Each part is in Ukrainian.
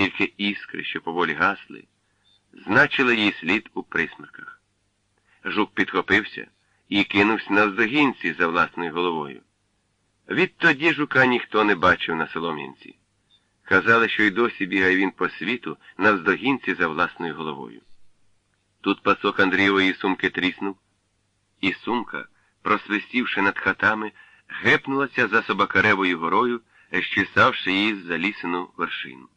тільки іскри, що поволі гасли, значили її слід у присмерках. Жук підхопився і кинувся навздогінці за власною головою. Відтоді жука ніхто не бачив на Солом'янці. Казали, що й досі бігає він по світу навздогінці за власною головою. Тут пасок Андрієвої сумки тріснув, і сумка, просвистівши над хатами, гепнулася за собакаревою горою, щісавши її за лісену вершину.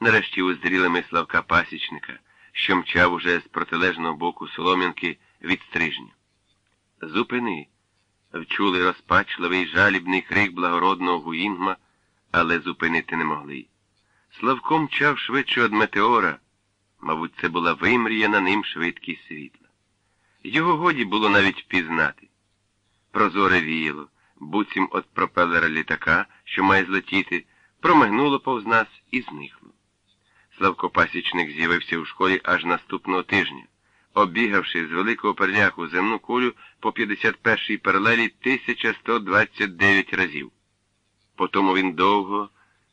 Нарешті уздріли ми Славка пасічника, що мчав уже з протилежного боку солом'янки від стрижня. Зупини. Вчули розпачливий жалібний крик благородного гуїнгма, але зупинити не могли. Славко мчав швидше од метеора. Мабуть, це була вимріяна ним швидкість світла. Його годі було навіть впізнати. Прозоре віяло, буцім від пропелера літака, що має злетіти, промигнуло повз нас і зникло. Славко Пасічник з'явився у школі аж наступного тижня, обігавши з великого перляку земну кулю по 51-й паралелі 1129 разів. Потому він довго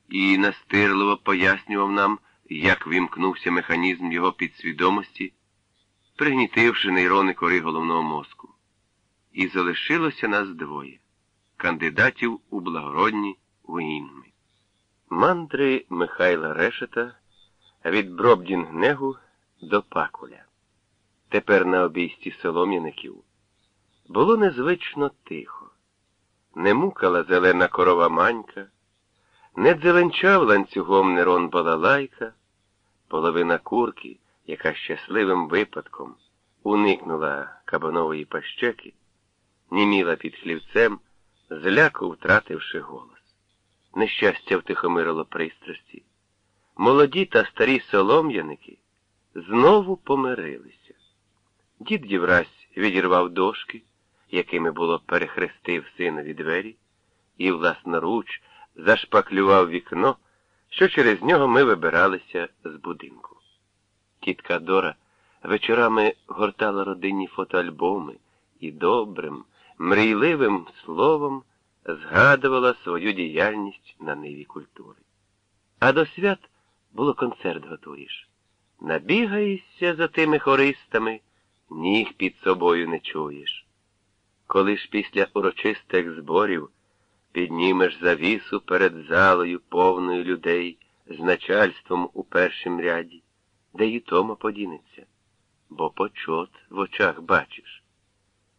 і настирливо пояснював нам, як вимкнувся механізм його підсвідомості, пригнітивши нейрони кори головного мозку. І залишилося нас двоє кандидатів у благородні воїнми. Мандри Михайла Решета від Бробдінгнегу до Пакуля. Тепер на обійсті солом'яників було незвично тихо. Не мукала зелена корова манька, не дзеленчав ланцюгом нерон балалайка, половина курки, яка щасливим випадком уникнула кабанової пащеки, німіла під хлівцем, зляку втративши голос. Нещастя втихомирило пристрасті. Молоді та старі солом'яники знову помирилися. Дід Євразь відірвав дошки, якими було перехрестив синові двері, і власноруч зашпаклював вікно, що через нього ми вибиралися з будинку. Тітка Дора вечорами гортала родинні фотоальбоми і добрим, мрійливим словом згадувала свою діяльність на ниві культури. А до свят було концерт готуєш. Набігаєшся за тими хористами, ніг під собою не чуєш. Коли ж після урочистих зборів піднімеш завісу перед залою повною людей з начальством у першім ряді, де й Тома подінеться, бо почот в очах бачиш.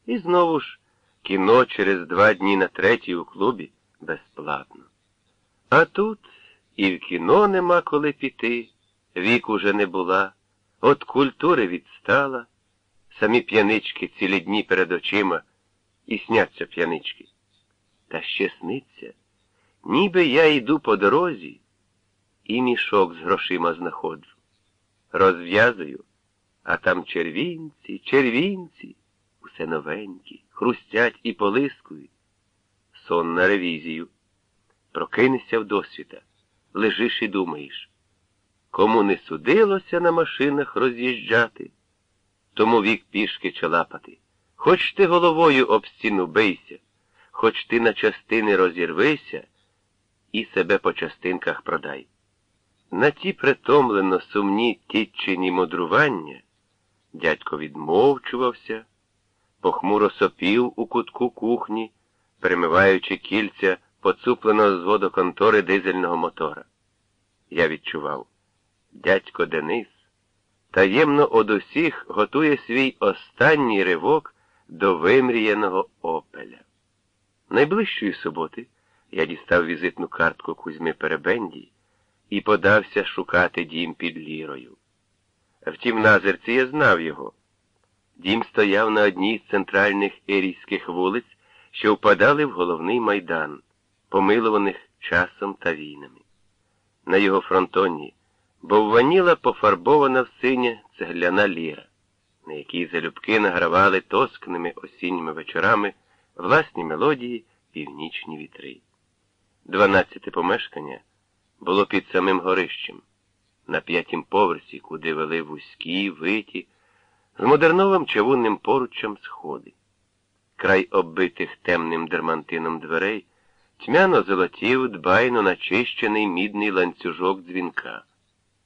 І знову ж кіно через два дні на третій у клубі безплатно. А тут і в кіно нема коли піти, вік уже не була, от культури відстала, самі п'янички цілі дні перед очима і сняться п'янички. Та ще сниться, ніби я йду по дорозі і мішок з грошима знаходжу. Розв'язую, а там червінці, червінці, усе новенькі, хрустять і полискують. Сон на ревізію. Прокинешся в досвіта, лежиш і думаєш. Кому не судилося на машинах роз'їжджати, тому вік пішки чалапати. Хоч ти головою об стіну бийся, хоч ти на частини розірвися і себе по частинках продай. На ті притомлено сумні тітчині мудрування дядько відмовчувався, похмуро сопів у кутку кухні, перемиваючи кільця поцупленого з водоконтори дизельного мотора. Я відчував, дядько Денис таємно од усіх готує свій останній ривок до вимріяного опеля. Найближчої суботи я дістав візитну картку Кузьми Перебендій і подався шукати дім під лірою. Втім, на зерці я знав його. Дім стояв на одній з центральних ерійських вулиць, що впадали в головний майдан, помилуваних часом та війнами. На його фронтоні бовваніла пофарбована в синє цегляна ліра, на якій залюбки награвали тоскними осінніми вечорами власні мелодії північні вітри. Дванадцяте помешкання було під самим горищем, на п'ятім поверсі, куди вели вузькі, виті, з модерновим чавунним поруччям сходи. Край оббитих темним дермантином дверей тьмяно золотів дбайно начищений мідний ланцюжок дзвінка.